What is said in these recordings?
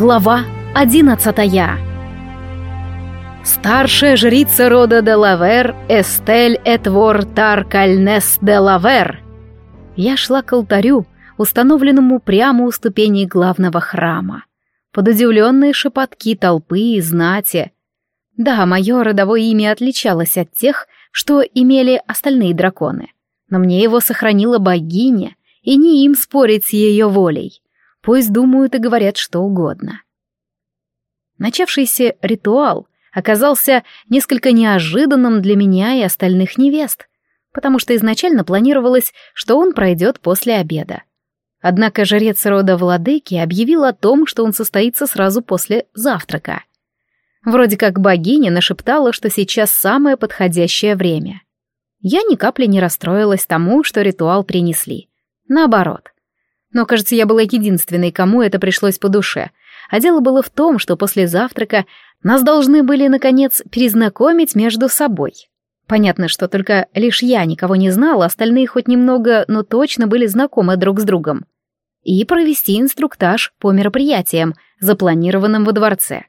Глава одиннадцатая Старшая жрица рода Делавер Эстель Этвор Таркальнес Делавер. Я шла к алтарю, установленному прямо у ступеней главного храма. Под удивленные шепотки толпы и знати. Да, мое родовое имя отличалось от тех, что имели остальные драконы. Но мне его сохранила богиня, и не им спорить с ее волей. Пусть думают и говорят что угодно. Начавшийся ритуал оказался несколько неожиданным для меня и остальных невест, потому что изначально планировалось, что он пройдет после обеда. Однако жрец рода владыки объявил о том, что он состоится сразу после завтрака. Вроде как богиня нашептала, что сейчас самое подходящее время. Я ни капли не расстроилась тому, что ритуал принесли. Наоборот. Но, кажется, я была единственной, кому это пришлось по душе. А дело было в том, что после завтрака нас должны были, наконец, перезнакомить между собой. Понятно, что только лишь я никого не знала, остальные хоть немного, но точно были знакомы друг с другом. И провести инструктаж по мероприятиям, запланированным во дворце.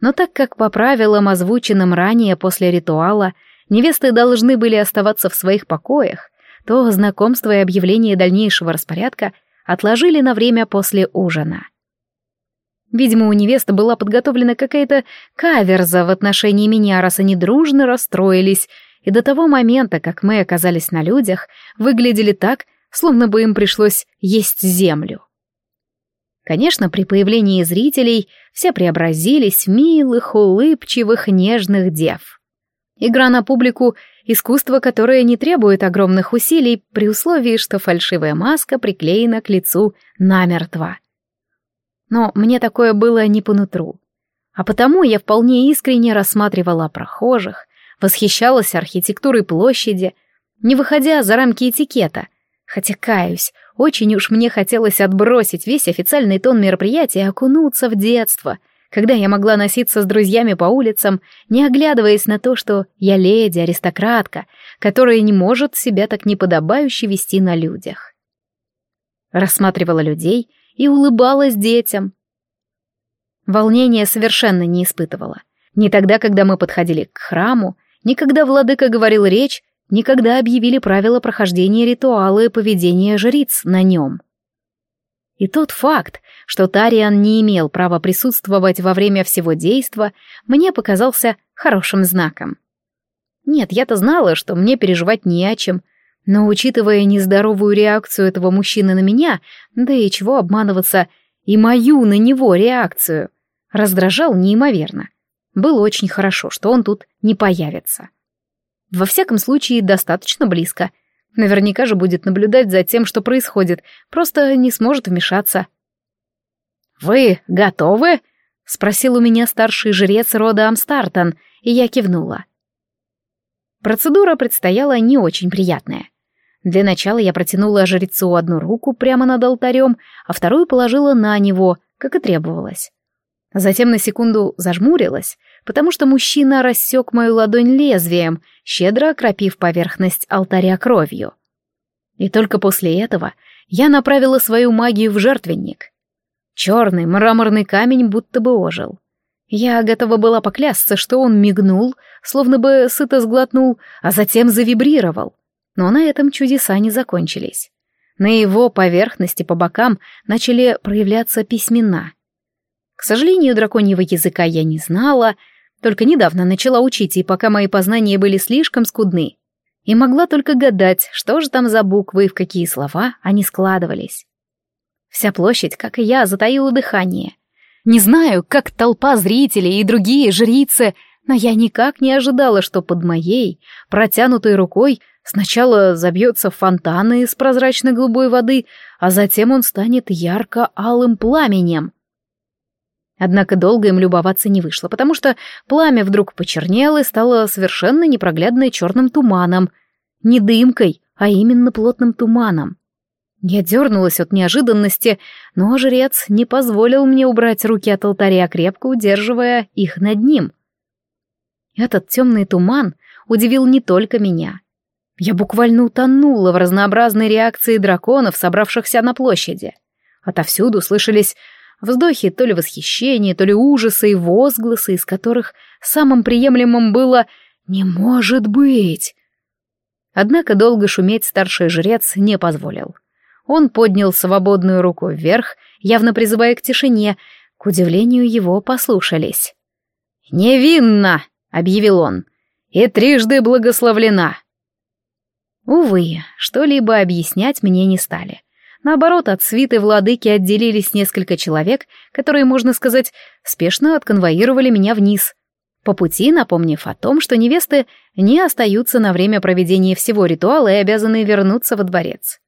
Но так как по правилам, озвученным ранее после ритуала, невесты должны были оставаться в своих покоях, то знакомство и объявление дальнейшего распорядка отложили на время после ужина. Видимо, у невесты была подготовлена какая-то каверза в отношении меня, раз они дружно расстроились, и до того момента, как мы оказались на людях, выглядели так, словно бы им пришлось есть землю. Конечно, при появлении зрителей все преобразились в милых, улыбчивых, нежных дев. Игра на публику — искусство, которое не требует огромных усилий при условии, что фальшивая маска приклеена к лицу намертво. Но мне такое было не по нутру. А потому я вполне искренне рассматривала прохожих, восхищалась архитектурой площади, не выходя за рамки этикета, хотя, каюсь, очень уж мне хотелось отбросить весь официальный тон мероприятия и окунуться в детство — когда я могла носиться с друзьями по улицам, не оглядываясь на то, что я леди, аристократка, которая не может себя так неподобающе вести на людях. Рассматривала людей и улыбалась детям. Волнения совершенно не испытывала. Ни тогда, когда мы подходили к храму, ни когда владыка говорил речь, ни когда объявили правила прохождения ритуала и поведения жриц на нем. И тот факт, что Тариан не имел права присутствовать во время всего действа, мне показался хорошим знаком. Нет, я-то знала, что мне переживать не о чем, но, учитывая нездоровую реакцию этого мужчины на меня, да и чего обманываться, и мою на него реакцию, раздражал неимоверно. Было очень хорошо, что он тут не появится. Во всяком случае, достаточно близко — Наверняка же будет наблюдать за тем, что происходит, просто не сможет вмешаться. «Вы готовы?» — спросил у меня старший жрец рода Амстартон, и я кивнула. Процедура предстояла не очень приятная. Для начала я протянула жрецу одну руку прямо над алтарем, а вторую положила на него, как и требовалось. Затем на секунду зажмурилась, потому что мужчина рассек мою ладонь лезвием, щедро окропив поверхность алтаря кровью. И только после этого я направила свою магию в жертвенник. Черный мраморный камень будто бы ожил. Я готова была поклясться, что он мигнул, словно бы сыто сглотнул, а затем завибрировал. Но на этом чудеса не закончились. На его поверхности по бокам начали проявляться письмена. К сожалению, драконьего языка я не знала, только недавно начала учить, и пока мои познания были слишком скудны. И могла только гадать, что же там за буквы и в какие слова они складывались. Вся площадь, как и я, затаила дыхание. Не знаю, как толпа зрителей и другие жрицы, но я никак не ожидала, что под моей, протянутой рукой, сначала забьется фонтан из прозрачной голубой воды, а затем он станет ярко-алым пламенем. Однако долго им любоваться не вышло, потому что пламя вдруг почернело и стало совершенно непроглядной черным туманом. Не дымкой, а именно плотным туманом. Я дернулась от неожиданности, но жрец не позволил мне убрать руки от алтаря, крепко удерживая их над ним. Этот темный туман удивил не только меня. Я буквально утонула в разнообразной реакции драконов, собравшихся на площади. Отовсюду слышались Вздохи то ли восхищения, то ли ужаса и возгласы, из которых самым приемлемым было «не может быть». Однако долго шуметь старший жрец не позволил. Он поднял свободную руку вверх, явно призывая к тишине, к удивлению его послушались. «Невинна!» — объявил он. «И трижды благословлена!» Увы, что-либо объяснять мне не стали. Наоборот, от свиты владыки отделились несколько человек, которые, можно сказать, спешно отконвоировали меня вниз. По пути напомнив о том, что невесты не остаются на время проведения всего ритуала и обязаны вернуться во дворец.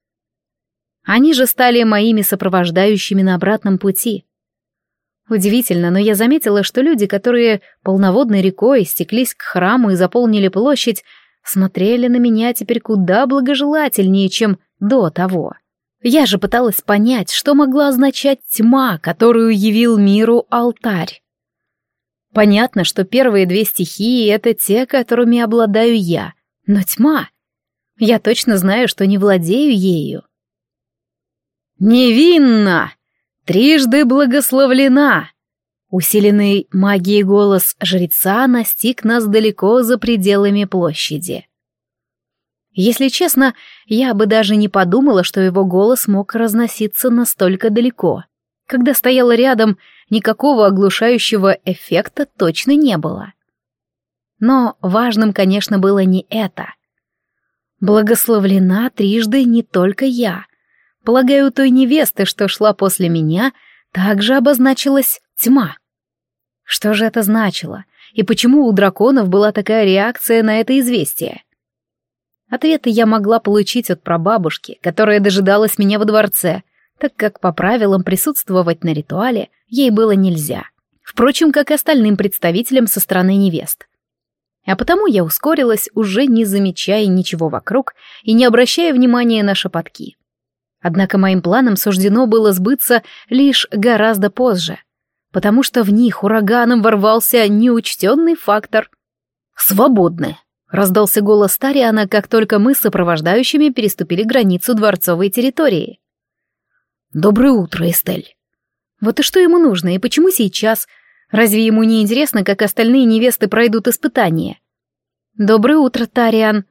Они же стали моими сопровождающими на обратном пути. Удивительно, но я заметила, что люди, которые полноводной рекой стеклись к храму и заполнили площадь, смотрели на меня теперь куда благожелательнее, чем до того. Я же пыталась понять, что могла означать тьма, которую явил миру алтарь. Понятно, что первые две стихии — это те, которыми обладаю я, но тьма... Я точно знаю, что не владею ею. «Невинна! Трижды благословлена!» Усиленный магией голос жреца настиг нас далеко за пределами площади. Если честно, я бы даже не подумала, что его голос мог разноситься настолько далеко. Когда стояла рядом, никакого оглушающего эффекта точно не было. Но важным, конечно, было не это. Благословлена трижды не только я. Полагаю, той невесты, что шла после меня, также обозначилась тьма. Что же это значило? И почему у драконов была такая реакция на это известие? Ответы я могла получить от прабабушки, которая дожидалась меня во дворце, так как по правилам присутствовать на ритуале ей было нельзя. Впрочем, как и остальным представителям со стороны невест. А потому я ускорилась, уже не замечая ничего вокруг и не обращая внимания на шепотки. Однако моим планам суждено было сбыться лишь гораздо позже, потому что в них ураганом ворвался неучтенный фактор. «Свободны», Раздался голос Тариана, как только мы с сопровождающими переступили границу дворцовой территории. «Доброе утро, Эстель». Вот и что ему нужно, и почему сейчас? Разве ему не интересно, как остальные невесты пройдут испытания? «Доброе утро, Тариан».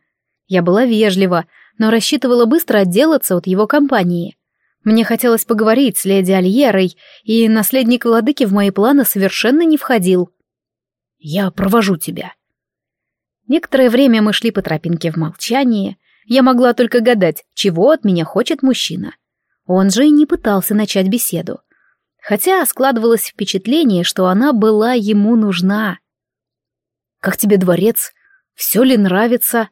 Я была вежлива, но рассчитывала быстро отделаться от его компании. Мне хотелось поговорить с леди Альерой, и наследник владыки в мои планы совершенно не входил. «Я провожу тебя», Некоторое время мы шли по тропинке в молчании. Я могла только гадать, чего от меня хочет мужчина. Он же и не пытался начать беседу. Хотя складывалось впечатление, что она была ему нужна. «Как тебе дворец? Все ли нравится?»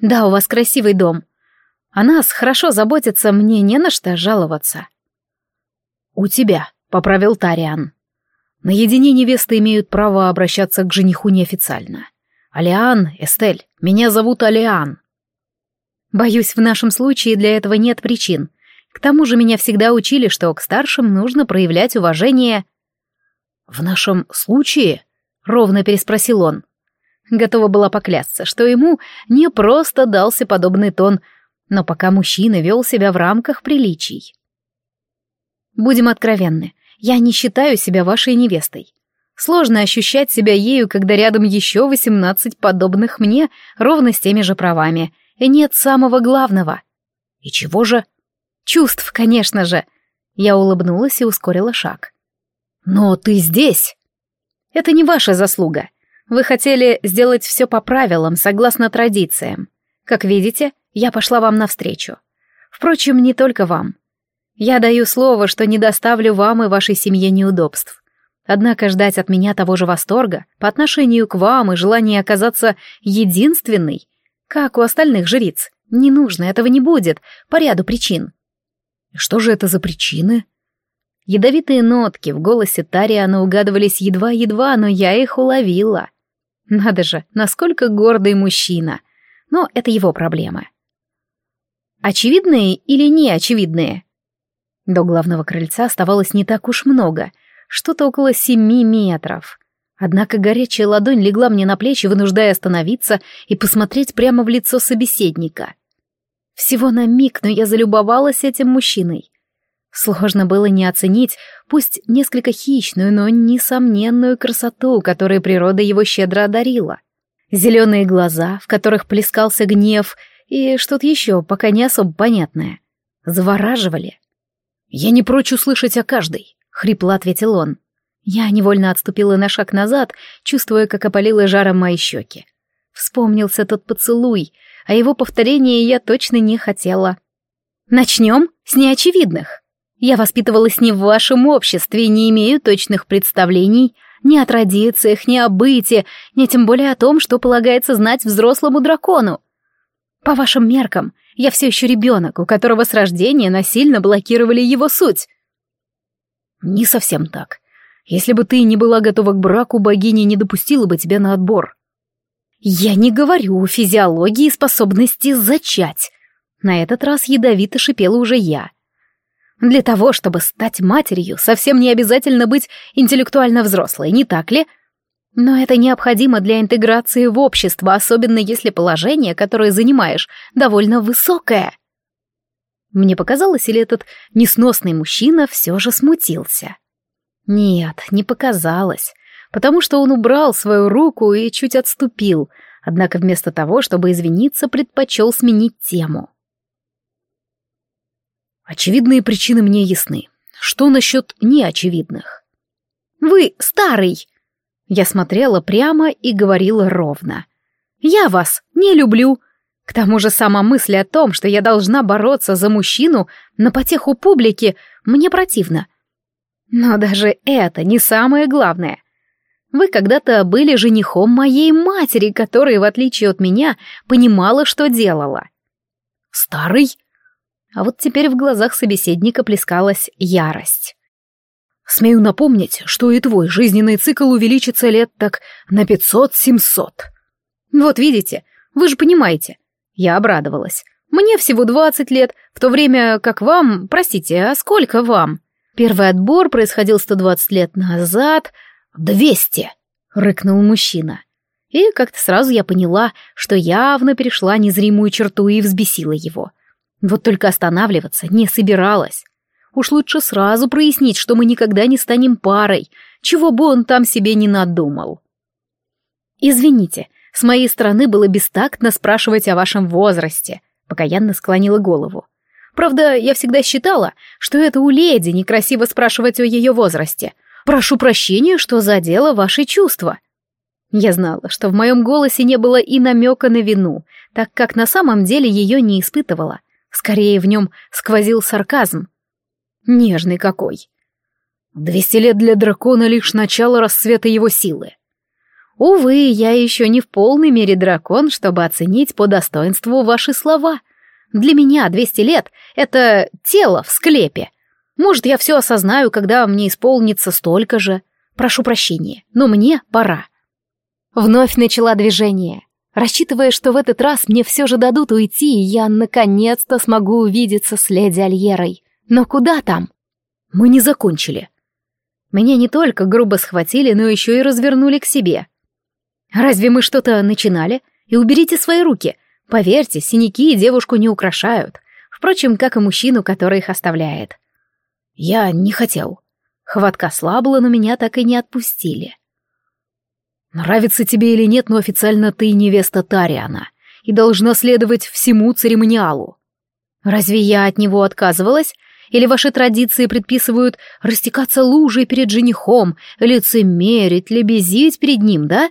«Да, у вас красивый дом. О нас хорошо заботится, мне не на что жаловаться». «У тебя», — поправил Тариан. «Наедине невесты имеют право обращаться к жениху неофициально. «Алиан, Эстель, меня зовут Алиан». Боюсь, в нашем случае для этого нет причин. К тому же меня всегда учили, что к старшим нужно проявлять уважение. «В нашем случае?» — ровно переспросил он. Готова была поклясться, что ему не просто дался подобный тон, но пока мужчина вел себя в рамках приличий. «Будем откровенны, я не считаю себя вашей невестой. Сложно ощущать себя ею, когда рядом еще восемнадцать подобных мне, ровно с теми же правами. И нет самого главного. И чего же? Чувств, конечно же. Я улыбнулась и ускорила шаг. Но ты здесь. Это не ваша заслуга. Вы хотели сделать все по правилам, согласно традициям. Как видите, я пошла вам навстречу. Впрочем, не только вам. Я даю слово, что не доставлю вам и вашей семье неудобств. Однако ждать от меня того же восторга по отношению к вам и желание оказаться единственной, как у остальных жриц, не нужно, этого не будет, по ряду причин. Что же это за причины? Ядовитые нотки в голосе Тариана угадывались едва-едва, но я их уловила. Надо же, насколько гордый мужчина. Но это его проблемы. Очевидные или неочевидные? До главного крыльца оставалось не так уж много — что-то около семи метров. Однако горячая ладонь легла мне на плечи, вынуждая остановиться и посмотреть прямо в лицо собеседника. Всего на миг, но я залюбовалась этим мужчиной. Сложно было не оценить, пусть несколько хищную, но несомненную красоту, которой природа его щедро одарила. Зеленые глаза, в которых плескался гнев, и что-то еще, пока не особо понятное. Завораживали. «Я не прочь услышать о каждой», — хрипло ответил он. Я невольно отступила на шаг назад, чувствуя, как опалило жаром мои щеки. Вспомнился тот поцелуй, а его повторения я точно не хотела. «Начнем с неочевидных», я воспитывалась не в вашем обществе не имею точных представлений ни о традициях, ни о быте, ни тем более о том, что полагается знать взрослому дракону. По вашим меркам, я все еще ребенок, у которого с рождения насильно блокировали его суть. Не совсем так. Если бы ты не была готова к браку, богиня не допустила бы тебя на отбор. Я не говорю о физиологии способности зачать. На этот раз ядовито шипела уже я. Для того, чтобы стать матерью, совсем не обязательно быть интеллектуально взрослой, не так ли? Но это необходимо для интеграции в общество, особенно если положение, которое занимаешь, довольно высокое. Мне показалось, или этот несносный мужчина все же смутился? Нет, не показалось, потому что он убрал свою руку и чуть отступил, однако вместо того, чтобы извиниться, предпочел сменить тему. Очевидные причины мне ясны. Что насчет неочевидных? Вы старый. Я смотрела прямо и говорила ровно. Я вас не люблю. К тому же сама мысль о том, что я должна бороться за мужчину на потеху публики, мне противно. Но даже это не самое главное. Вы когда-то были женихом моей матери, которая, в отличие от меня, понимала, что делала. Старый? А вот теперь в глазах собеседника плескалась ярость. «Смею напомнить, что и твой жизненный цикл увеличится лет так на пятьсот-семьсот». «Вот видите, вы же понимаете». Я обрадовалась. «Мне всего двадцать лет, в то время как вам... Простите, а сколько вам?» Первый отбор происходил сто двадцать лет назад. «Двести!» — рыкнул мужчина. И как-то сразу я поняла, что явно перешла незримую черту и взбесила его. Вот только останавливаться не собиралась. Уж лучше сразу прояснить, что мы никогда не станем парой, чего бы он там себе не надумал. «Извините, с моей стороны было бестактно спрашивать о вашем возрасте», — покаянно склонила голову. «Правда, я всегда считала, что это у леди некрасиво спрашивать о ее возрасте. Прошу прощения, что задело ваши чувства». Я знала, что в моем голосе не было и намека на вину, так как на самом деле ее не испытывала. Скорее, в нем сквозил сарказм. Нежный какой. Двести лет для дракона лишь начало расцвета его силы. Увы, я еще не в полной мере дракон, чтобы оценить по достоинству ваши слова. Для меня двести лет — это тело в склепе. Может, я все осознаю, когда мне исполнится столько же. Прошу прощения, но мне пора. Вновь начала движение рассчитывая, что в этот раз мне все же дадут уйти, и я наконец-то смогу увидеться с леди Альерой. Но куда там? Мы не закончили. Меня не только грубо схватили, но еще и развернули к себе. Разве мы что-то начинали? И уберите свои руки. Поверьте, синяки девушку не украшают. Впрочем, как и мужчину, который их оставляет. Я не хотел. Хватка слабла, но меня так и не отпустили. Нравится тебе или нет, но официально ты невеста Тариана и должна следовать всему церемониалу. Разве я от него отказывалась? Или ваши традиции предписывают растекаться лужей перед женихом, лицемерить, лебезить перед ним, да?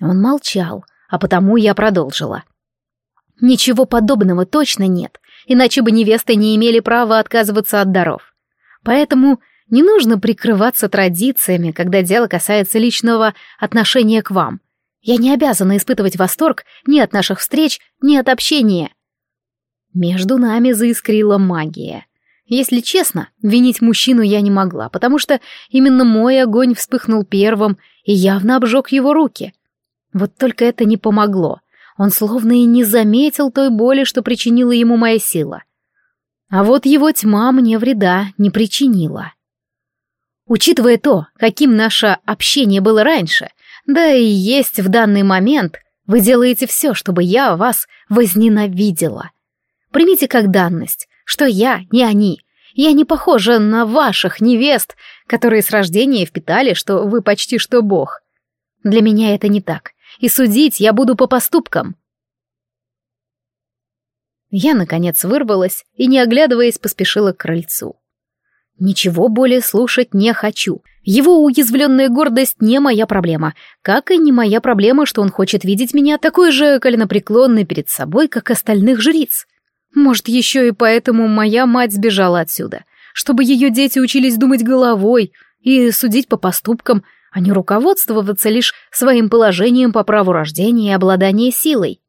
Он молчал, а потому я продолжила. Ничего подобного точно нет, иначе бы невесты не имели права отказываться от даров. Поэтому не нужно прикрываться традициями, когда дело касается личного отношения к вам. Я не обязана испытывать восторг ни от наших встреч, ни от общения. Между нами заискрила магия. Если честно, винить мужчину я не могла, потому что именно мой огонь вспыхнул первым и явно обжег его руки. Вот только это не помогло. Он словно и не заметил той боли, что причинила ему моя сила. А вот его тьма мне вреда не причинила. Учитывая то, каким наше общение было раньше, да и есть в данный момент, вы делаете все, чтобы я вас возненавидела. Примите как данность, что я не они, Я не похожа на ваших невест, которые с рождения впитали, что вы почти что бог. Для меня это не так, и судить я буду по поступкам. Я, наконец, вырвалась и, не оглядываясь, поспешила к крыльцу. Ничего более слушать не хочу. Его уязвленная гордость не моя проблема, как и не моя проблема, что он хочет видеть меня такой же коленопреклонной перед собой, как остальных жриц. Может, еще и поэтому моя мать сбежала отсюда, чтобы ее дети учились думать головой и судить по поступкам, а не руководствоваться лишь своим положением по праву рождения и обладания силой.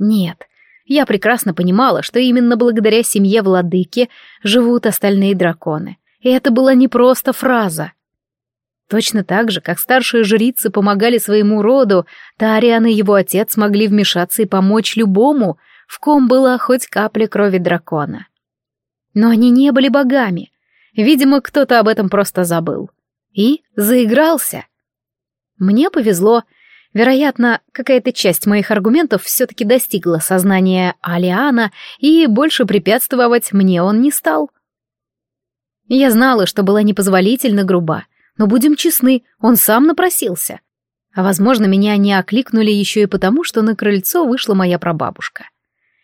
Нет, я прекрасно понимала, что именно благодаря семье владыки живут остальные драконы. И это была не просто фраза. Точно так же, как старшие жрицы помогали своему роду, Тариан и его отец могли вмешаться и помочь любому, в ком была хоть капля крови дракона. Но они не были богами. Видимо, кто-то об этом просто забыл. И заигрался. Мне повезло — Вероятно, какая-то часть моих аргументов все-таки достигла сознания Алиана, и больше препятствовать мне он не стал. Я знала, что была непозволительно груба, но будем честны, он сам напросился. А возможно, меня не окликнули еще и потому, что на крыльцо вышла моя прабабушка.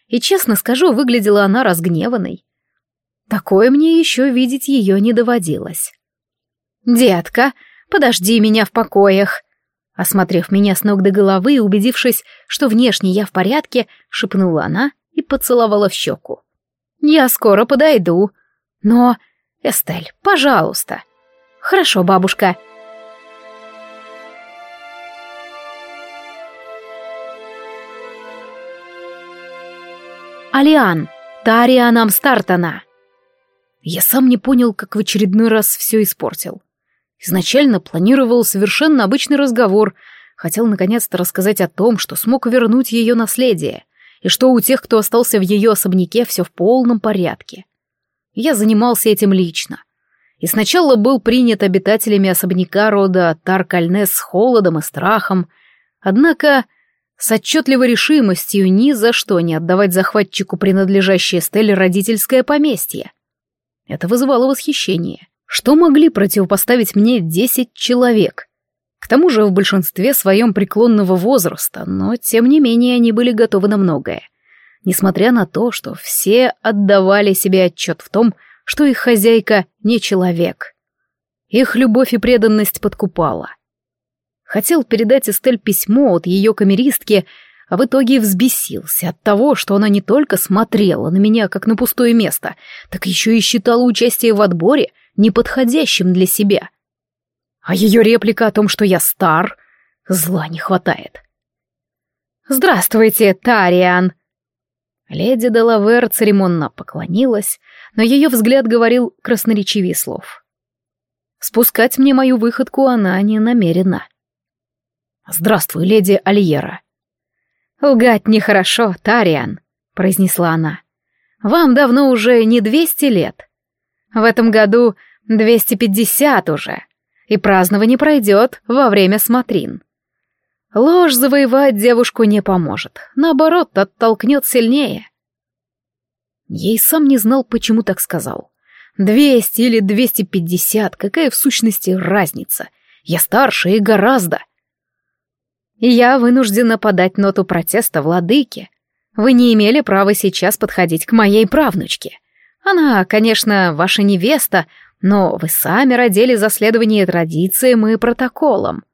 И, честно скажу, выглядела она разгневанной. Такое мне еще видеть ее не доводилось. «Детка, подожди меня в покоях», Осмотрев меня с ног до головы и убедившись, что внешне я в порядке, шепнула она и поцеловала в щеку. «Я скоро подойду. Но... Эстель, пожалуйста». «Хорошо, бабушка». Алиан, Тариан Амстартона. Я сам не понял, как в очередной раз все испортил. Изначально планировал совершенно обычный разговор, хотел наконец-то рассказать о том, что смог вернуть ее наследие, и что у тех, кто остался в ее особняке, все в полном порядке. Я занимался этим лично. И сначала был принят обитателями особняка рода Таркальнес с холодом и страхом, однако с отчетливой решимостью ни за что не отдавать захватчику принадлежащее Стелле родительское поместье. Это вызывало восхищение. Что могли противопоставить мне десять человек? К тому же в большинстве своем преклонного возраста, но тем не менее они были готовы на многое. Несмотря на то, что все отдавали себе отчет в том, что их хозяйка не человек. Их любовь и преданность подкупала. Хотел передать Эстель письмо от ее камеристки, а в итоге взбесился от того, что она не только смотрела на меня как на пустое место, так еще и считала участие в отборе — неподходящим для себя. А ее реплика о том, что я стар, зла не хватает. «Здравствуйте, Тариан!» Леди Делавер церемонно поклонилась, но ее взгляд говорил красноречивее слов. Спускать мне мою выходку она не намерена. «Здравствуй, леди Альера». «Лгать нехорошо, Тариан», — произнесла она. «Вам давно уже не двести лет. В этом году 250 уже, и празднование пройдет во время смотрин. Ложь завоевать девушку не поможет, наоборот, оттолкнет сильнее. Ей сам не знал, почему так сказал. Двести или двести пятьдесят, какая в сущности разница? Я старше и гораздо. И я вынуждена подать ноту протеста владыке. Вы не имели права сейчас подходить к моей правнучке. Она, конечно, ваша невеста, но вы сами родили за следование традициям и протоколам.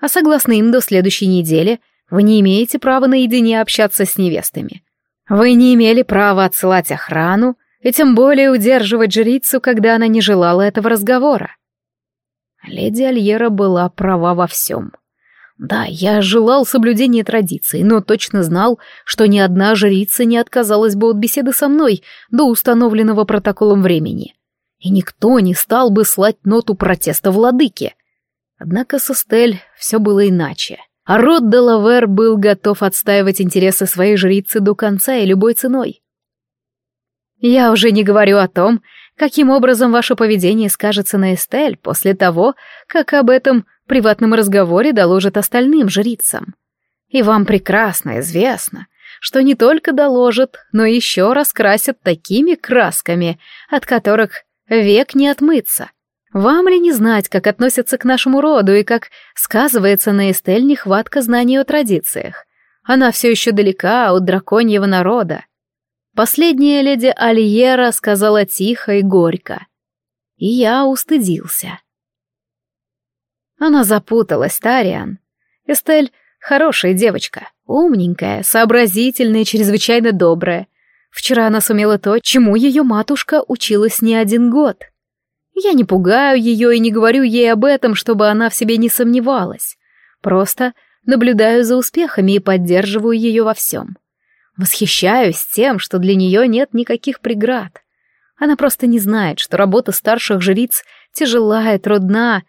А согласно им до следующей недели вы не имеете права наедине общаться с невестами. Вы не имели права отсылать охрану и тем более удерживать жрицу, когда она не желала этого разговора. Леди Альера была права во всем. Да, я желал соблюдения традиций, но точно знал, что ни одна жрица не отказалась бы от беседы со мной до установленного протоколом времени. И никто не стал бы слать ноту протеста владыке. Однако со Стель все было иначе. А род Делавер был готов отстаивать интересы своей жрицы до конца и любой ценой. Я уже не говорю о том, каким образом ваше поведение скажется на Эстель после того, как об этом приватном разговоре доложат остальным жрицам. И вам прекрасно известно, что не только доложат, но еще раскрасят такими красками, от которых век не отмыться. Вам ли не знать, как относятся к нашему роду и как сказывается на Эстель нехватка знаний о традициях? Она все еще далека от драконьего народа. Последняя леди Альера сказала тихо и горько. И я устыдился. Она запуталась, Тариан. Эстель — хорошая девочка, умненькая, сообразительная, чрезвычайно добрая. Вчера она сумела то, чему ее матушка училась не один год. Я не пугаю ее и не говорю ей об этом, чтобы она в себе не сомневалась. Просто наблюдаю за успехами и поддерживаю ее во всем. Восхищаюсь тем, что для нее нет никаких преград. Она просто не знает, что работа старших жриц тяжела и трудна.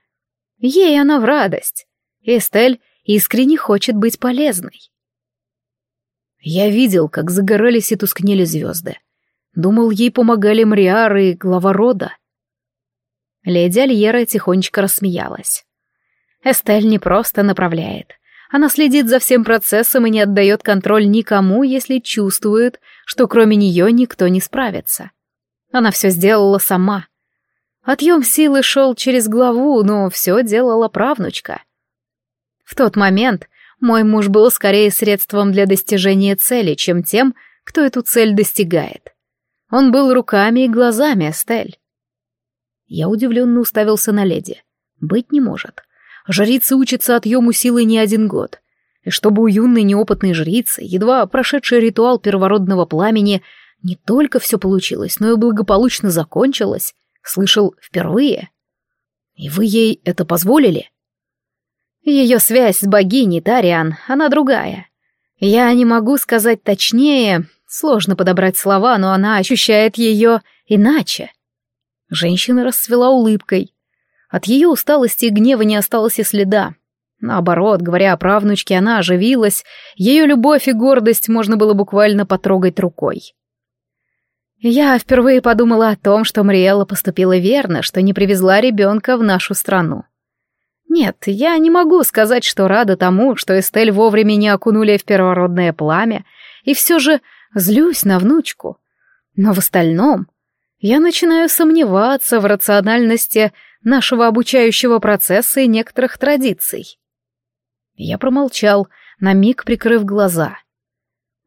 Ей она в радость. Эстель искренне хочет быть полезной. Я видел, как загорались и тускнели звезды. Думал, ей помогали Мриары и глава рода. Леди Альера тихонечко рассмеялась. Эстель не просто направляет. Она следит за всем процессом и не отдает контроль никому, если чувствует, что кроме нее никто не справится. Она все сделала сама. Отъем силы шел через главу, но все делала правнучка. В тот момент мой муж был скорее средством для достижения цели, чем тем, кто эту цель достигает. Он был руками и глазами Эстель. Я удивленно уставился на леди. Быть не может. Жрицы учатся отъему силы не один год. И чтобы у юной неопытной жрицы, едва прошедший ритуал первородного пламени, не только все получилось, но и благополучно закончилось, слышал впервые. И вы ей это позволили? Ее связь с богиней Тариан, она другая. Я не могу сказать точнее, сложно подобрать слова, но она ощущает ее иначе. Женщина расцвела улыбкой. От ее усталости и гнева не осталось и следа. Наоборот, говоря о правнучке, она оживилась, ее любовь и гордость можно было буквально потрогать рукой. Я впервые подумала о том, что Мриэлла поступила верно, что не привезла ребенка в нашу страну. Нет, я не могу сказать, что рада тому, что Эстель вовремя не окунули в первородное пламя, и все же злюсь на внучку. Но в остальном я начинаю сомневаться в рациональности нашего обучающего процесса и некоторых традиций. Я промолчал, на миг прикрыв глаза.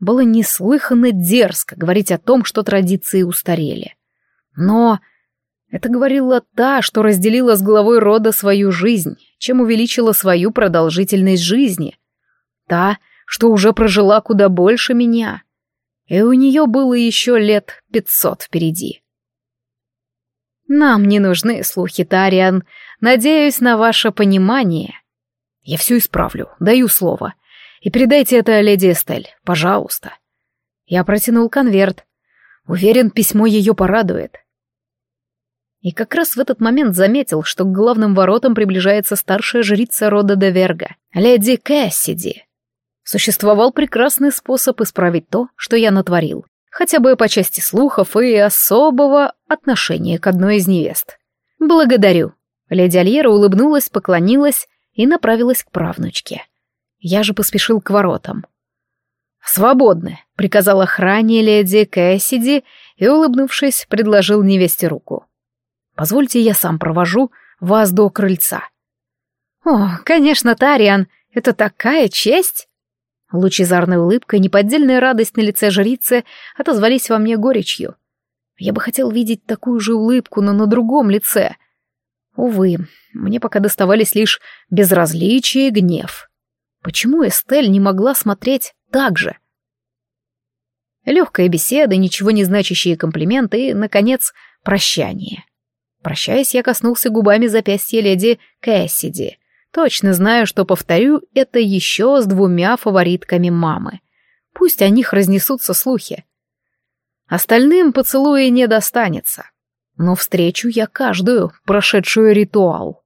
Было неслыханно дерзко говорить о том, что традиции устарели. Но это говорила та, что разделила с главой рода свою жизнь, чем увеличила свою продолжительность жизни. Та, что уже прожила куда больше меня. И у нее было еще лет пятьсот впереди. Нам не нужны слухи, Тариан. Надеюсь на ваше понимание. Я все исправлю, даю слово. И передайте это леди Эстель, пожалуйста. Я протянул конверт. Уверен, письмо ее порадует. И как раз в этот момент заметил, что к главным воротам приближается старшая жрица рода Деверга, леди Кэссиди. Существовал прекрасный способ исправить то, что я натворил, хотя бы по части слухов и особого отношения к одной из невест. «Благодарю». Леди Альера улыбнулась, поклонилась и направилась к правнучке. Я же поспешил к воротам. «Свободны», — приказал охране леди Кэссиди и, улыбнувшись, предложил невесте руку. Позвольте, я сам провожу вас до крыльца». «О, конечно, Тариан, это такая честь!» Лучезарная улыбка и неподдельная радость на лице жрицы отозвались во мне горечью. Я бы хотел видеть такую же улыбку, но на другом лице. Увы, мне пока доставались лишь безразличие и гнев. Почему Эстель не могла смотреть так же? Легкая беседа, ничего не значащие комплименты и, наконец, прощание. Прощаясь, я коснулся губами запястья леди Кэссиди. Точно знаю, что повторю это еще с двумя фаворитками мамы. Пусть о них разнесутся слухи. Остальным поцелуя не достанется. Но встречу я каждую, прошедшую ритуал.